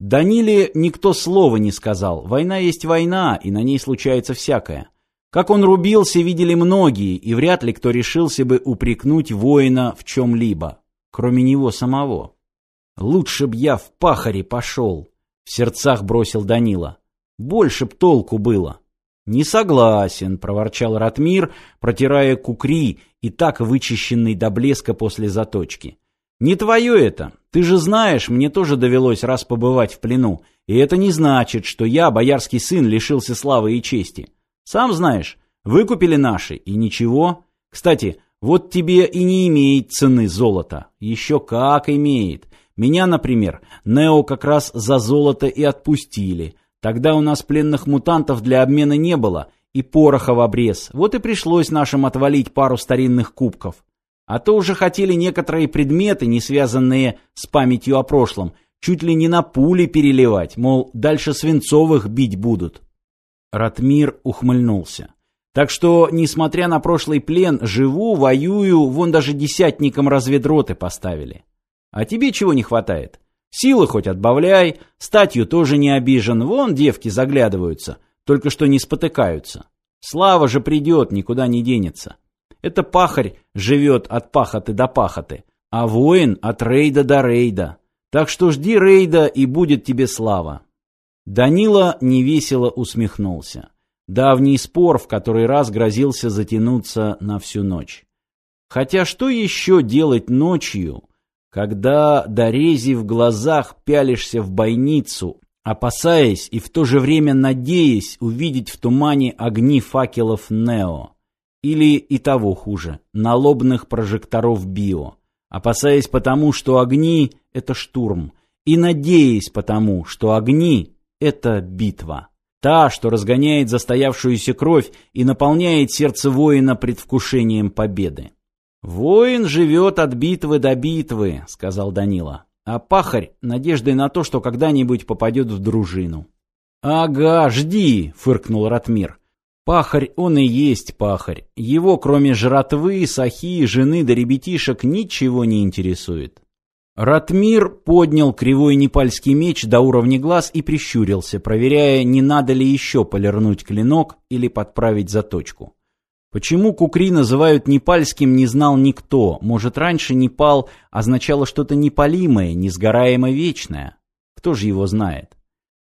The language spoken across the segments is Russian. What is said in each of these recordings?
Даниле никто слова не сказал. Война есть война, и на ней случается всякое. Как он рубился, видели многие, и вряд ли кто решился бы упрекнуть воина в чем-либо, кроме него самого. «Лучше б я в пахаре пошел», — в сердцах бросил Данила. «Больше б толку было». «Не согласен», — проворчал Ратмир, протирая кукри и так вычищенный до блеска после заточки. «Не твое это. Ты же знаешь, мне тоже довелось раз побывать в плену, и это не значит, что я, боярский сын, лишился славы и чести. Сам знаешь, выкупили наши, и ничего. Кстати, вот тебе и не имеет цены золото. Еще как имеет. Меня, например, Нео как раз за золото и отпустили. Тогда у нас пленных мутантов для обмена не было, и пороха в обрез. Вот и пришлось нашим отвалить пару старинных кубков. А то уже хотели некоторые предметы, не связанные с памятью о прошлом, чуть ли не на пули переливать, мол, дальше свинцовых бить будут. Ратмир ухмыльнулся. Так что, несмотря на прошлый плен, живу, воюю, вон даже десятникам разведроты поставили. А тебе чего не хватает? Силы хоть отбавляй, статью тоже не обижен, вон девки заглядываются, только что не спотыкаются. Слава же придет, никуда не денется. Это пахарь живет от пахоты до пахоты, а воин от рейда до рейда. Так что жди рейда, и будет тебе слава. Данила невесело усмехнулся. Давний спор в который раз грозился затянуться на всю ночь. Хотя что еще делать ночью, когда, дорези в глазах, пялишься в бойницу, опасаясь и в то же время надеясь увидеть в тумане огни факелов Нео? Или и того хуже, налобных прожекторов Био, опасаясь потому, что огни — это штурм, и надеясь потому, что огни это битва. Та, что разгоняет застоявшуюся кровь и наполняет сердце воина предвкушением победы. «Воин живет от битвы до битвы», — сказал Данила. «А пахарь — надеждой на то, что когда-нибудь попадет в дружину». «Ага, жди», — фыркнул Ратмир. «Пахарь он и есть пахарь. Его, кроме жратвы, сахи, жены да ребятишек, ничего не интересует». Ратмир поднял кривой непальский меч до уровня глаз и прищурился, проверяя, не надо ли еще полирнуть клинок или подправить заточку. Почему кукри называют непальским, не знал никто. Может, раньше Непал означало что-то непалимое, несгораемо вечное. Кто же его знает?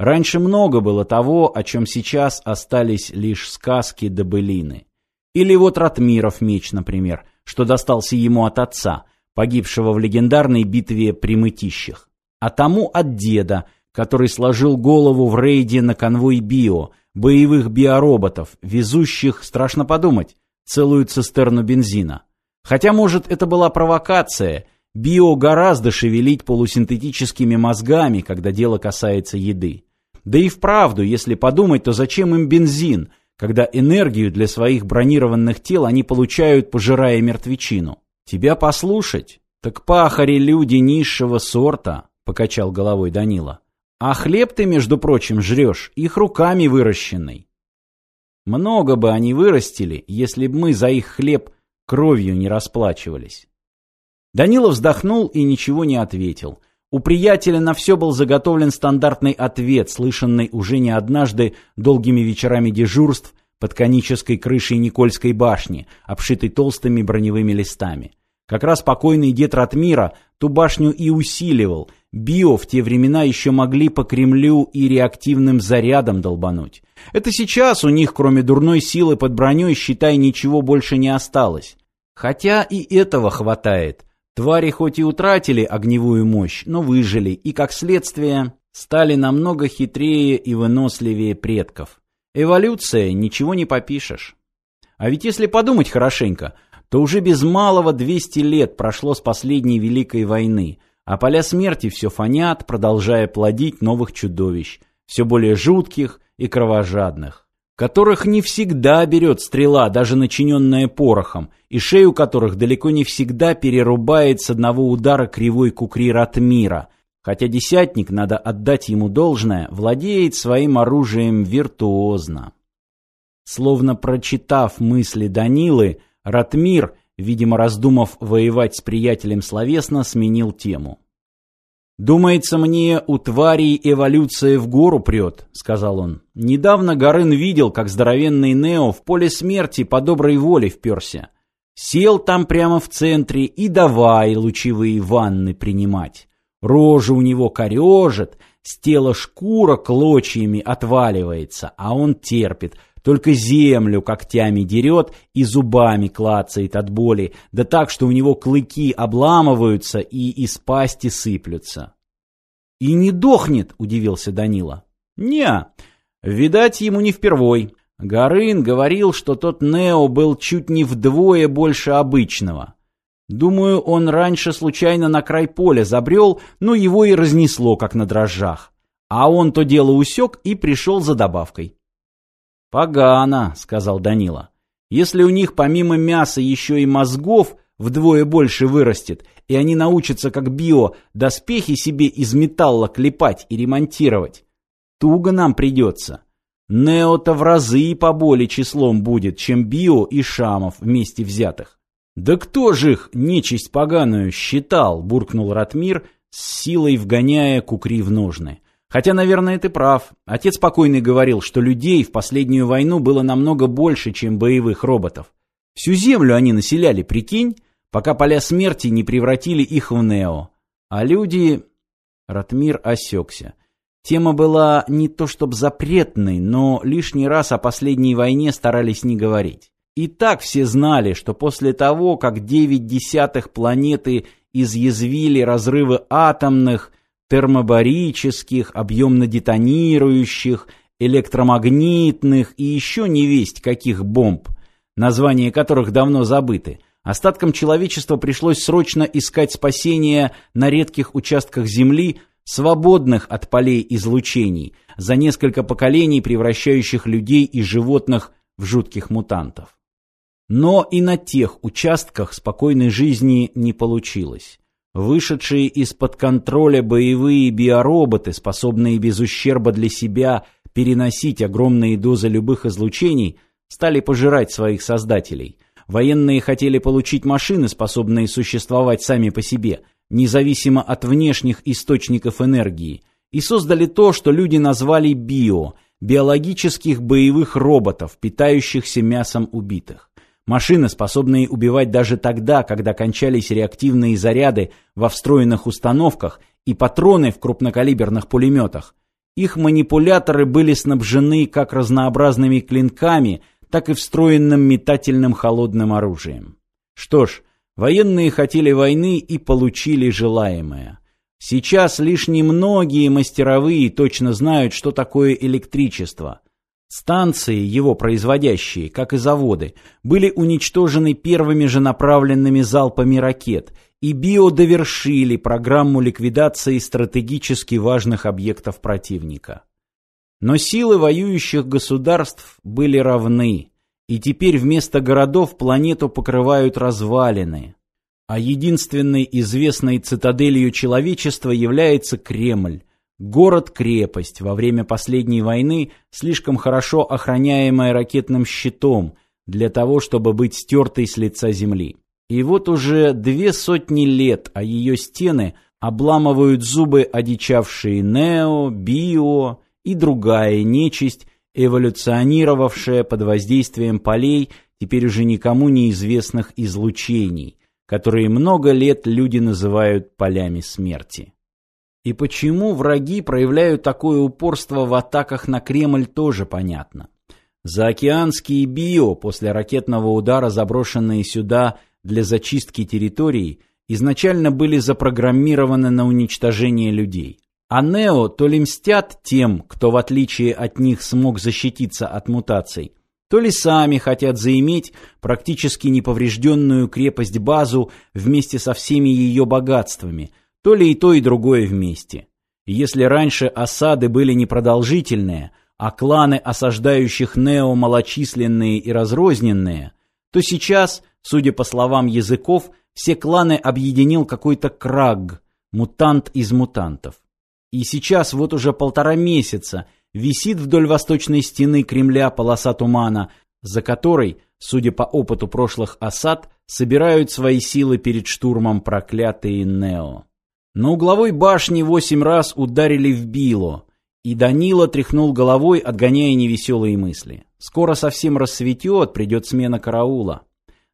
Раньше много было того, о чем сейчас остались лишь сказки да былины. Или вот Ратмиров меч, например, что достался ему от отца – погибшего в легендарной битве при Мытищах, а тому от деда, который сложил голову в рейде на конвой био, боевых биороботов, везущих, страшно подумать, целую цистерну бензина. Хотя, может, это была провокация, био гораздо шевелить полусинтетическими мозгами, когда дело касается еды. Да и вправду, если подумать, то зачем им бензин, когда энергию для своих бронированных тел они получают, пожирая мертвечину? Тебя послушать? Так пахари люди низшего сорта, покачал головой Данила. А хлеб ты, между прочим, жрешь, их руками выращенный. Много бы они вырастили, если б мы за их хлеб кровью не расплачивались. Данила вздохнул и ничего не ответил. У приятеля на все был заготовлен стандартный ответ, слышанный уже не однажды долгими вечерами дежурств под конической крышей Никольской башни, обшитой толстыми броневыми листами. Как раз покойный дед Ратмира ту башню и усиливал. Био в те времена еще могли по Кремлю и реактивным зарядом долбануть. Это сейчас у них, кроме дурной силы под броней, считай, ничего больше не осталось. Хотя и этого хватает. Твари хоть и утратили огневую мощь, но выжили и, как следствие, стали намного хитрее и выносливее предков. Эволюция, ничего не попишешь. А ведь если подумать хорошенько – то уже без малого 200 лет прошло с последней Великой войны, а поля смерти все фонят, продолжая плодить новых чудовищ, все более жутких и кровожадных, которых не всегда берет стрела, даже начиненная порохом, и шею которых далеко не всегда перерубает с одного удара кривой кукри Ратмира, хотя десятник, надо отдать ему должное, владеет своим оружием виртуозно. Словно прочитав мысли Данилы, Ратмир, видимо раздумав воевать с приятелем словесно, сменил тему. «Думается мне, у тварей эволюция в гору прет», — сказал он. «Недавно Горын видел, как здоровенный Нео в поле смерти по доброй воле вперся. Сел там прямо в центре и давай лучевые ванны принимать. Рожа у него корежит, с тела шкура клочьями отваливается, а он терпит, только землю когтями дерет и зубами клацает от боли, да так, что у него клыки обламываются и из пасти сыплются. «И не дохнет!» — удивился Данила. «Не, видать, ему не впервой. Горын говорил, что тот Нео был чуть не вдвое больше обычного. Думаю, он раньше случайно на край поля забрел, но его и разнесло, как на дрожжах. А он то дело усек и пришел за добавкой. «Погано», — сказал Данила. «Если у них помимо мяса еще и мозгов вдвое больше вырастет, и они научатся как био доспехи себе из металла клепать и ремонтировать, туго нам придется. Нео-то в разы поболее числом будет, чем био и шамов вместе взятых». «Да кто же их, нечисть поганую, считал?» — буркнул Ратмир, с силой вгоняя кукри в ножны. Хотя, наверное, ты прав. Отец покойный говорил, что людей в последнюю войну было намного больше, чем боевых роботов. Всю землю они населяли, прикинь, пока поля смерти не превратили их в Нео. А люди... Ратмир осекся. Тема была не то чтобы запретной, но лишний раз о последней войне старались не говорить. И так все знали, что после того, как девять десятых планеты изъязвили разрывы атомных, термобарических, объемно-детонирующих, электромагнитных и еще не весть каких бомб, названия которых давно забыты, остаткам человечества пришлось срочно искать спасения на редких участках Земли, свободных от полей излучений, за несколько поколений превращающих людей и животных в жутких мутантов. Но и на тех участках спокойной жизни не получилось. Вышедшие из-под контроля боевые биороботы, способные без ущерба для себя переносить огромные дозы любых излучений, стали пожирать своих создателей. Военные хотели получить машины, способные существовать сами по себе, независимо от внешних источников энергии, и создали то, что люди назвали био – биологических боевых роботов, питающихся мясом убитых. Машины, способные убивать даже тогда, когда кончались реактивные заряды во встроенных установках и патроны в крупнокалиберных пулеметах. Их манипуляторы были снабжены как разнообразными клинками, так и встроенным метательным холодным оружием. Что ж, военные хотели войны и получили желаемое. Сейчас лишь немногие мастеровые точно знают, что такое электричество – Станции, его производящие, как и заводы, были уничтожены первыми же направленными залпами ракет, и био довершили программу ликвидации стратегически важных объектов противника. Но силы воюющих государств были равны, и теперь вместо городов планету покрывают развалины. А единственной известной цитаделью человечества является Кремль, Город-крепость во время последней войны, слишком хорошо охраняемая ракетным щитом для того, чтобы быть стертой с лица земли. И вот уже две сотни лет, а ее стены обламывают зубы одичавшие Нео, Био и другая нечисть, эволюционировавшая под воздействием полей теперь уже никому неизвестных излучений, которые много лет люди называют полями смерти. И почему враги проявляют такое упорство в атаках на Кремль, тоже понятно. Заокеанские био, после ракетного удара, заброшенные сюда для зачистки территорий, изначально были запрограммированы на уничтожение людей. А Нео то ли мстят тем, кто в отличие от них смог защититься от мутаций, то ли сами хотят заиметь практически неповрежденную крепость-базу вместе со всеми ее богатствами – то ли и то, и другое вместе. если раньше осады были непродолжительные, а кланы осаждающих Нео малочисленные и разрозненные, то сейчас, судя по словам языков, все кланы объединил какой-то краг, мутант из мутантов. И сейчас вот уже полтора месяца висит вдоль восточной стены Кремля полоса тумана, за которой, судя по опыту прошлых осад, собирают свои силы перед штурмом проклятые Нео. На угловой башне восемь раз ударили в било, и Данила тряхнул головой, отгоняя невеселые мысли. Скоро совсем рассветет, придет смена караула.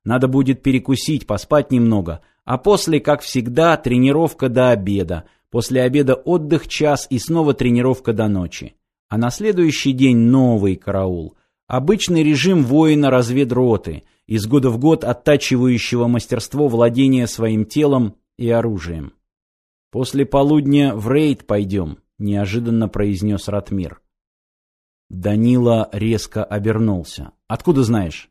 Надо будет перекусить, поспать немного, а после, как всегда, тренировка до обеда, после обеда отдых час и снова тренировка до ночи. А на следующий день новый караул. Обычный режим воина разведроты, из года в год оттачивающего мастерство владения своим телом и оружием. «После полудня в рейд пойдем», — неожиданно произнес Ратмир. Данила резко обернулся. «Откуда знаешь?»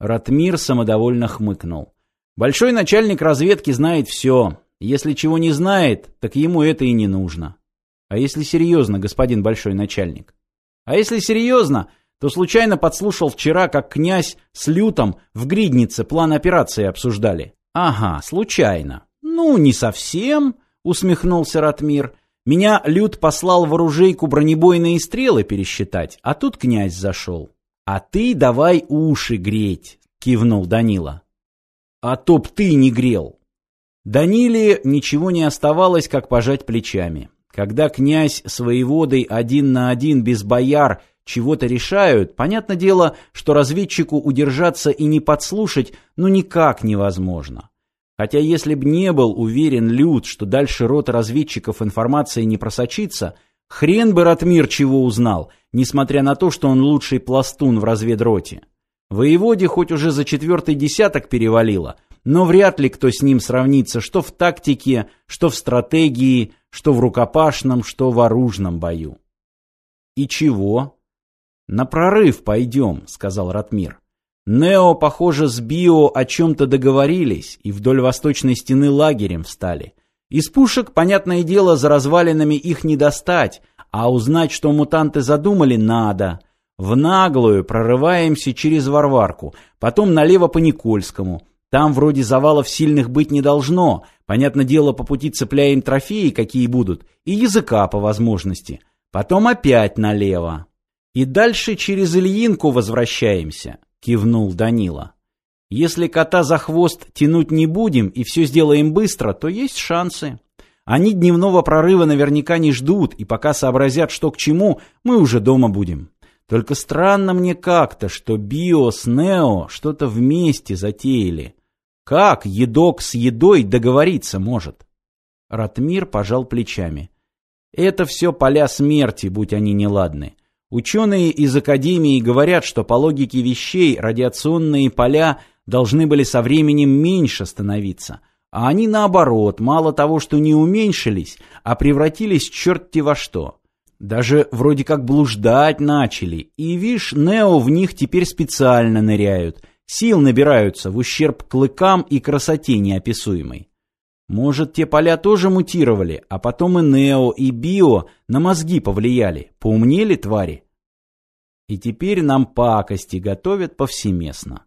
Ратмир самодовольно хмыкнул. «Большой начальник разведки знает все. Если чего не знает, так ему это и не нужно. А если серьезно, господин большой начальник? А если серьезно, то случайно подслушал вчера, как князь с Лютом в Гриднице план операции обсуждали. Ага, случайно. Ну, не совсем, усмехнулся Ратмир. Меня Лют послал в оружейку бронебойные стрелы пересчитать, а тут князь зашел. «А ты давай уши греть», — кивнул Данила. «А то б ты не грел». Даниле ничего не оставалось, как пожать плечами. Когда князь с воеводой один на один без бояр чего-то решают, понятное дело, что разведчику удержаться и не подслушать ну никак невозможно. Хотя если б не был уверен Люд, что дальше рот разведчиков информации не просочится, хрен бы Ратмир чего узнал — несмотря на то, что он лучший пластун в разведроте. Воеводе хоть уже за четвертый десяток перевалило, но вряд ли кто с ним сравнится что в тактике, что в стратегии, что в рукопашном, что в оружном бою. «И чего?» «На прорыв пойдем», — сказал Ратмир. «Нео, похоже, с Био о чем-то договорились и вдоль восточной стены лагерем встали. Из пушек, понятное дело, за развалинами их не достать, а узнать, что мутанты задумали, надо. В наглую прорываемся через Варварку, потом налево по Никольскому. Там вроде завалов сильных быть не должно. Понятное дело, по пути цепляем трофеи, какие будут, и языка по возможности. Потом опять налево. И дальше через Ильинку возвращаемся, кивнул Данила. Если кота за хвост тянуть не будем и все сделаем быстро, то есть шансы. Они дневного прорыва наверняка не ждут, и пока сообразят, что к чему, мы уже дома будем. Только странно мне как-то, что Био с Нео что-то вместе затеяли. Как едок с едой договориться может? Ратмир пожал плечами. Это все поля смерти, будь они неладны. Ученые из Академии говорят, что по логике вещей радиационные поля должны были со временем меньше становиться – а они наоборот, мало того, что не уменьшились, а превратились черти во что. Даже вроде как блуждать начали, и, вишь, Нео в них теперь специально ныряют, сил набираются в ущерб клыкам и красоте неописуемой. Может, те поля тоже мутировали, а потом и Нео, и Био на мозги повлияли, поумнели твари? И теперь нам пакости готовят повсеместно.